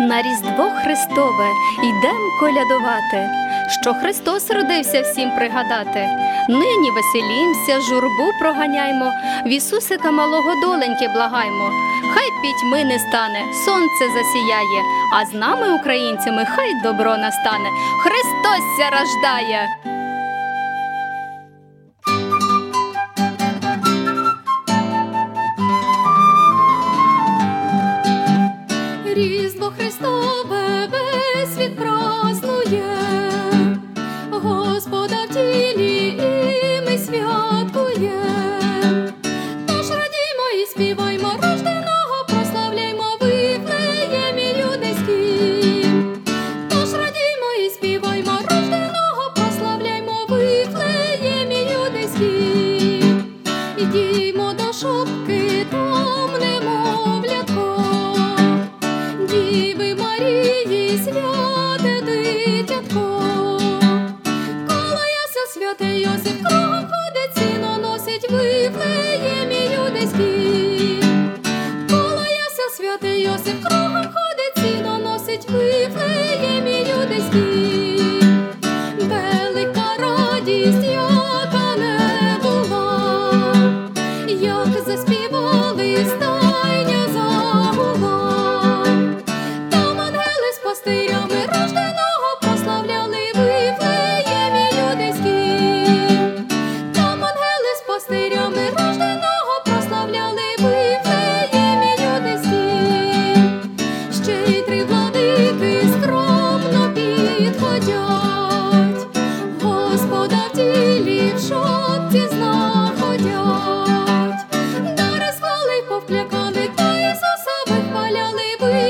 На Різдво Христове йдем колядувати, що Христос родився всім пригадати. Нині веселімся, журбу проганяймо, в Ісусика малого доленьки благаймо. Хай пітьми не стане, сонце засіяє, а з нами, українцями, хай добро настане. Христос ся рождає! Різдво Христове весь світ празнує, Господа в тілі і ми святкує. Тож радіймо і співаймо, рожденого прославляймо вифлеємі юдейським. Тож радіймо і співаймо, рожденого прославляймо вифлеємі юдейським. Ідімо до шопки, там немовлятко. You. Та Ісуса вихваляли би.